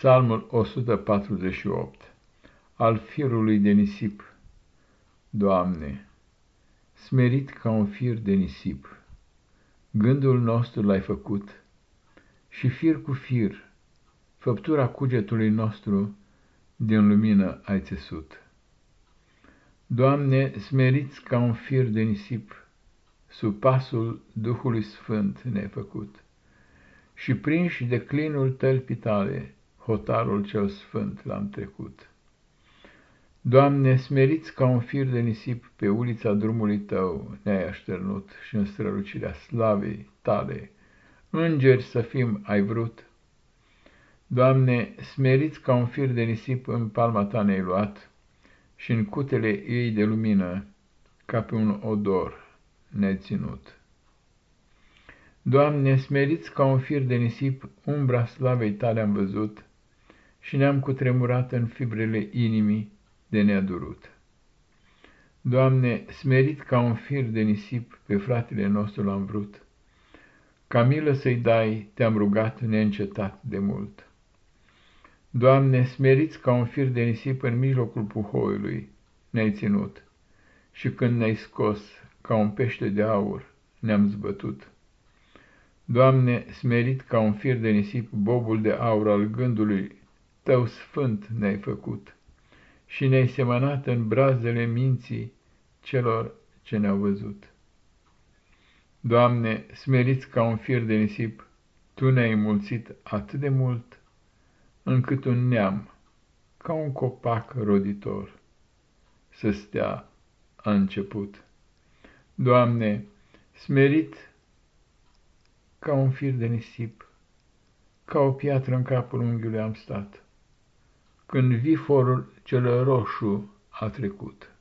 Psalmul 148 Al firului de nisip. Doamne, smerit ca un fir de nisip, Gândul nostru l-ai făcut și fir cu fir, Făptura cugetului nostru din lumină ai țesut. Doamne, smeriți ca un fir de nisip, Sub pasul Duhului Sfânt ne-ai făcut, Și prinși de clinul tălpii tale, hotarul cel sfânt l-am trecut. Doamne, smeriți ca un fir de nisip pe ulița drumului Tău ne-ai așternut și în strălucirea slavei Tale, îngeri să fim ai vrut. Doamne, smeriți ca un fir de nisip în palma Ta ne-ai luat și în cutele ei de lumină, ca pe un odor, ne-ai ținut. Doamne, smeriți ca un fir de nisip, umbra slavei Tale am văzut, și ne-am cutremurat în fibrele inimii de neadurut. Doamne, smerit ca un fir de nisip, pe fratele nostru l-am vrut. Ca milă să-i dai, te-am rugat neîncetat de mult. Doamne, smeriți ca un fir de nisip în mijlocul puhoiului, ne-ai ținut, și când ne-ai scos, ca un pește de aur, ne-am zbătut. Doamne, smerit ca un fir de nisip, bobul de aur al gândului tău sfânt ne-ai făcut și ne-ai semănat în brazele minții celor ce ne-au văzut. Doamne, smeriți ca un fir de nisip, Tu ne-ai mulțit atât de mult, încât un neam, ca un copac roditor, să stea a început. Doamne, smerit ca un fir de nisip, ca o piatră în capul unghiului am stat când viforul cel roșu a trecut.